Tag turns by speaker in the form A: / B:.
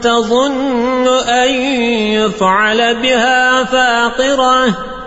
A: تظن أن يفعل بها فاقرة.